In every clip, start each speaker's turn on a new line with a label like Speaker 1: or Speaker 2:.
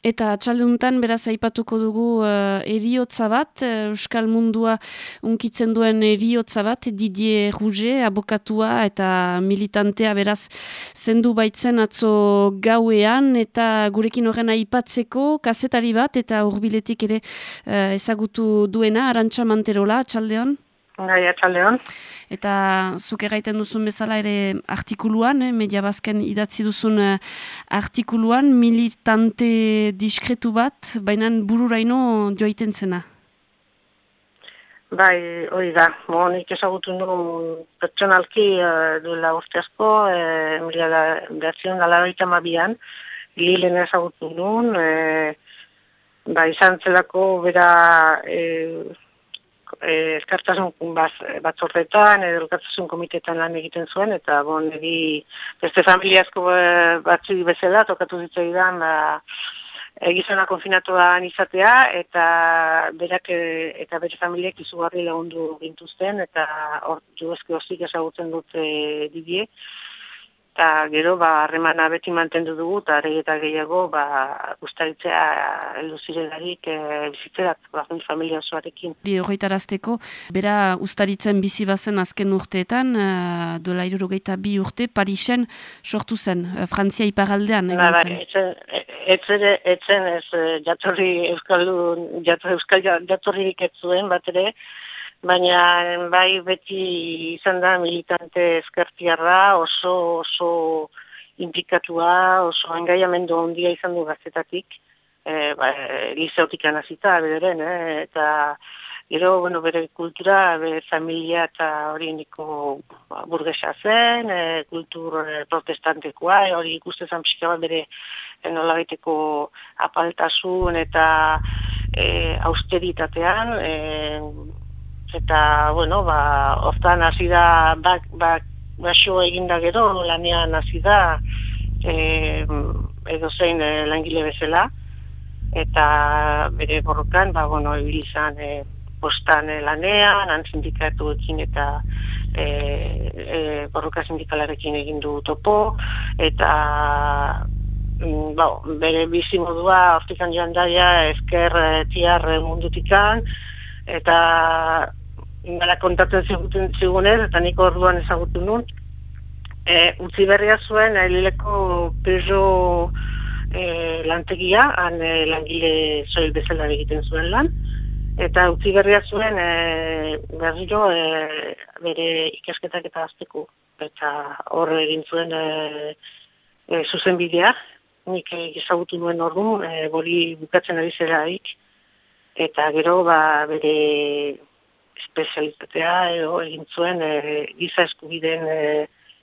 Speaker 1: Eta txalduntan beraz aipatuko dugu uh, eriotza bat, uh, Euskal Mundua unkitzen duen eriotza bat, Didier Rouge, abokatua eta militantea beraz zendu baitzen atzo gauean, eta gurekin horren aipatzeko kazetari bat, eta urbiletik ere uh, ezagutu duena, Arantxa Manterola, txaldeon?
Speaker 2: Gai, atxaldeon.
Speaker 1: Eta zuk erraiten duzun bezala ere artikuluan, eh, media bazken idatzi duzun eh, artikuluan, militante diskretu bat, baina bururaino joaiten zena.
Speaker 2: Bai, hori da, bo, nik ezagutu nu pertsonalki uh, duela urte asko, eh, mila da, behatzion dala baita mabian, lilen ezagutu nun, eh, ba, izan zelako bera... Eh, eh, eskartasun batzorretan, edo elkartasun komitetan lan egiten zuen, eta bon, egi beste familiazko eh, batzu bezala, tokatu zitzaidan, ba, egizona konfinatuan izatea, eta berak eh, eta bere familiak izugarri lagundu gintuzten, eta hor juezki hozik ezagutzen dute didie, eta gero ba harremana beti mantendu dugu eta are eta gehiago ba gustaritzea heldu zirelarik e, bizitzerat ba familia osoarekin.
Speaker 1: Bi horretarazteko bera ustaritzen bizi bazen azken urteetan uh, dola bi urte Parisen sortu zen uh, Frantzia iparaldean
Speaker 2: egon ba, zen. Ba, etzen, etzen ez jatorri euskaldun jatorri euskal jatorririk ez zuen bat ere baina bai beti izan da militante eskertiarra oso oso implikatua, oso engaiamendu ondia izan du gaztetatik, e, ba, lizeotik anazita, bederen, eh? eta gero, bueno, bere kultura, bere familia eta hori niko ba, burgesa zen, e, kultur e, protestantekoa, e, hori ikustezan pixka bat bere nola apaltasun eta e, austeritatean, e, eta, bueno, ba, hortan hasi da, bak, bak, baso eginda gero, lanean hasi da, e, edo zein e, langile bezala, eta bere borrokan, ba, bueno, ebilizan e, postan e, lanean, han sindikatu ekin eta e, e, borroka sindikalarekin egin du topo, eta mm, ba, bere bizi modua hortikan joan daia ezker tiar mundutikan, eta gara kontatzen ziguten zigunez, eta niko orduan ezagutu nun, e, utzi berria zuen, aileleko peso e, lantegia, han e, langile soil bezala egiten zuen lan, eta utzi berria zuen e, berriro e, bere ikasketak eta azteko, eta horre egin zuen e, e, zuzen bidea, nik ezagutu nuen orduan, e, bori bukatzen ari zeraik, eta gero ba, bere espezialitatea edo egin zuen e, giza eskubideen e,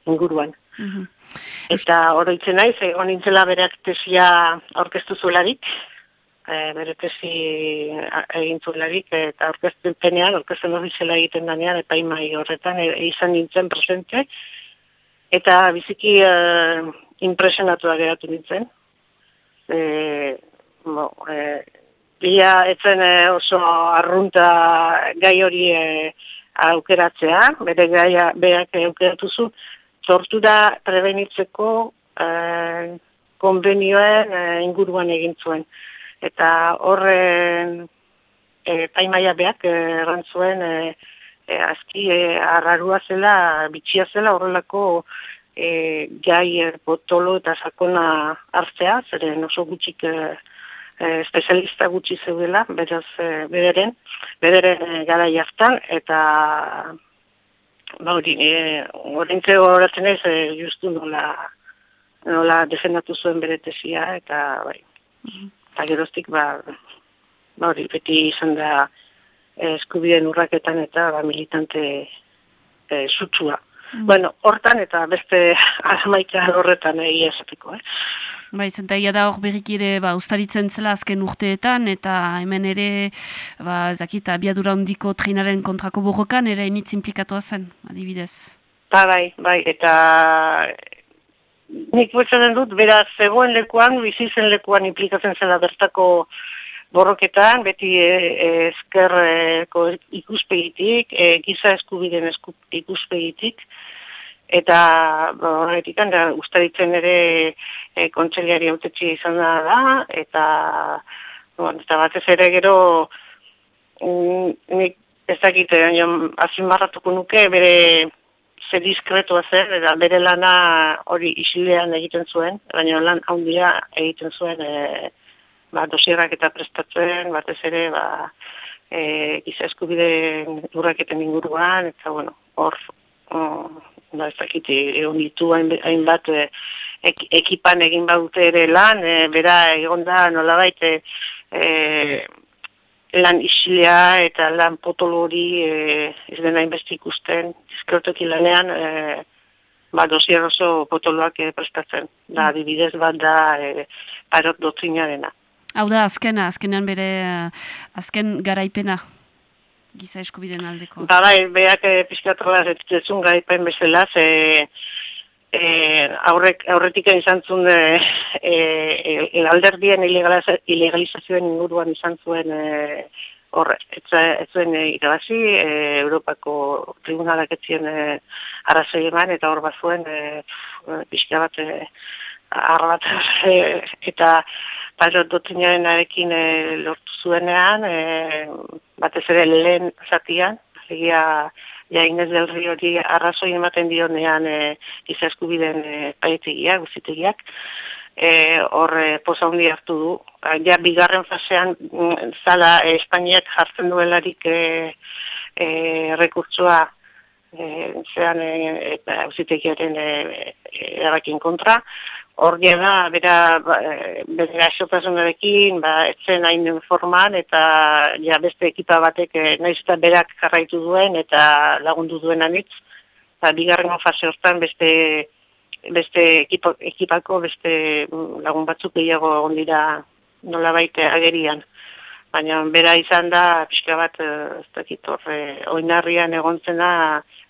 Speaker 2: inguruan. Mm Eta oroitzen naiz, egon nintzela bereak tesia orkestu zuelarik, e, bere tesi egin zuelarik, eta orkestu penean, orkestu nozizela egiten danean, epaimai horretan, e, izan nintzen presente, eta biziki e, impresionatu geratu nintzen. E, bo, e, Ia etzen eh, oso arrunta gai hori e, aukeratzea, bere gaia berak aukeratu zu, tortura prebenitzeko e, konbenioen inguruan egin zuen. Eta horren e, paimaia beak errantzuen e, e, azki e, arrarua zela, bitxia zela horrelako e, gai e, botolo eta sakona hartzea, zeren oso gutxik e, espezialista gutxi zeudela, beraz, e, bederen, bederen e, gara jartan, eta ba, hori, e, horrentze horretzen ez, e, justu nola, nola defendatu zuen bere tesia, eta bai, mm eta geroztik, ba, ba hori, beti izan da e, eskubideen urraketan eta ba, militante e, sutsua. Mm. Bueno, hortan eta beste armaika horretan egia esateko, eh?
Speaker 1: Bai, zentaia da hor berrik ere ba, ustaritzen zela azken urteetan, eta hemen ere, ba, zakita, abiadura ondiko trinaren kontrako borrokan, ere initz implikatoa zen, adibidez.
Speaker 2: Ba, bai, bai, eta nik buetzen dut, beraz, zegoen lekuan, bizitzen lekuan implikatzen zela bertako borroketan, beti e, ezkerreko ikuspegitik, e, giza eskubiden esku, ikuspegitik, eta horretik ba, ustaritzen ere e, kontseliari autetxi izan da, eta, bon, eta batez ere gero mm, nik ez dakit, azin barratuko nuke, bere ze diskretua zen, eta bere lana hori isilean egiten zuen, baina lan handia egiten zuen e, ba, dosierak eta prestatzen, batez ere, ba, e, giza eskubide urraketen inguruan, eta bueno, hor, ba, ez dakit, egon ditu hainbat e, ekipan egin baute ere lan, e, bera egon da nola baite, e, lan isilea eta lan potolo hori e, ez dena inbesti ikusten, izkertoki lanean, e, ba, dosier oso potoloak e, prestatzen. Da, mm. adibidez bat da, e, parot dotzina dena.
Speaker 1: Hau da, azkena, azkenean bere, azken garaipena, giza eskubiden aldeko.
Speaker 2: Ba, bai, beak e, pizkatola ez garaipen bezala, ze, e, aurrek, aurretik izan zuen e, e, alderdien ilegalizazioen inguruan izan zuen e, horre, ez zuen irabazi, e, Europako tribunalak etzien e, arrazoi eman, eta hor bat zuen e, pixka bat e, arrat, e, eta Padre Dotinaren arekin e, lortu zuenean, e, batez ere lehen zatian, egia ja Inez del Rio hori arrazoi ematen dionean e, izaskubiden e, paetegiak, guzitegiak, e, hor e, posa hundi hartu du. Ja, bigarren fasean mm, zala e, Espainiak jartzen duelarik e, e, rekurtsua e, zean e, e, e, kontra, hor da, bera, ba, bera asopasunarekin, ba, etzen hain forman, eta ja, beste ekipa batek eh, nahiz eta berak jarraitu duen, eta lagundu duen anitz, eta bigarren fase hortan beste, beste ekipo, ekipako, beste mm, lagun batzuk gehiago egon dira nola baite agerian. Baina bera izan da, pixka bat, eh, ez dakit horre, oinarrian egontzena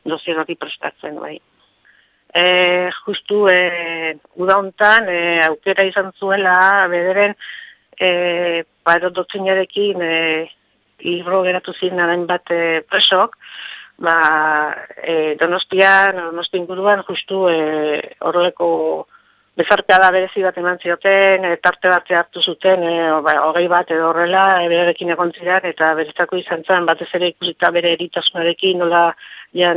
Speaker 2: dozieroti prestatzen, bai e, justu e, uda hontan e, aukera izan zuela bederen e, paro dotzinarekin e, libro geratu ziren bat e, presok, ba, e, donostian, donostin guruan, justu e, horreleko bezarkada berezi bat eman zioten, e, tarte bat hartu zuten, e, ba, hogei bat edo horrela, e, berekin egon ziren, eta berezako izan zen, batez ere ikusita bere eritasunarekin, nola, ja,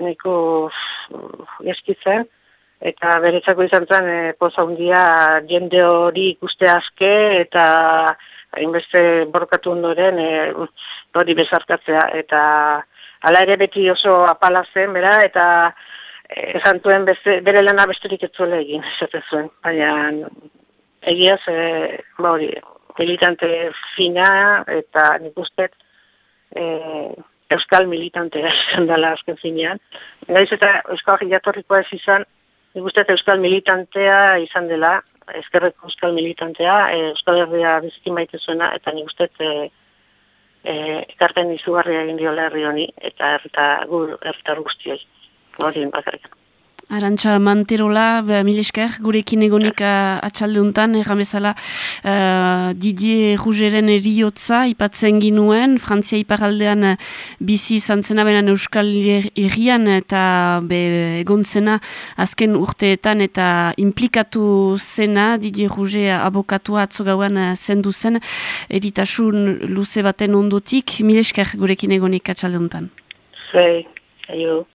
Speaker 2: neko eskitzen, eta beretzako izan zen e, poza hundia jende hori ikuste azke, eta hainbeste borkatu ondoren e, hori bezarkatzea, eta ala ere beti oso apala zen, bera, eta e, esan zuen beste, bere lana besterik ez zuela egin, esaten zuen, baina egiaz, e, ba hori, militante fina, eta nik usteet, e, euskal militantea izan dela azken zinean. Gaiz eta euskal jatorrikoa ez izan, nik uste euskal militantea izan dela, ezkerreko euskal militantea, e, euskal herria bizikin baita zuena, eta nik uste e, e, ekarten izugarria egin diola herri honi, eta herritar guztioi. Hori bakarrikan.
Speaker 1: Arantxa Manterola, milisker, gurekin egonik atxaldeuntan, erramezala uh, Didier Rugeren eriotza ipatzen ginuen, Frantzia iparaldean uh, bizi zantzena benan Euskal Herrian eta be, egontzena azken urteetan eta implikatu zena Didier Ruge abokatua atzogauan uh, zendu zen, eritasun luze baten ondotik, milisker gurekin egonik atxaldeuntan.
Speaker 2: Zai, aio.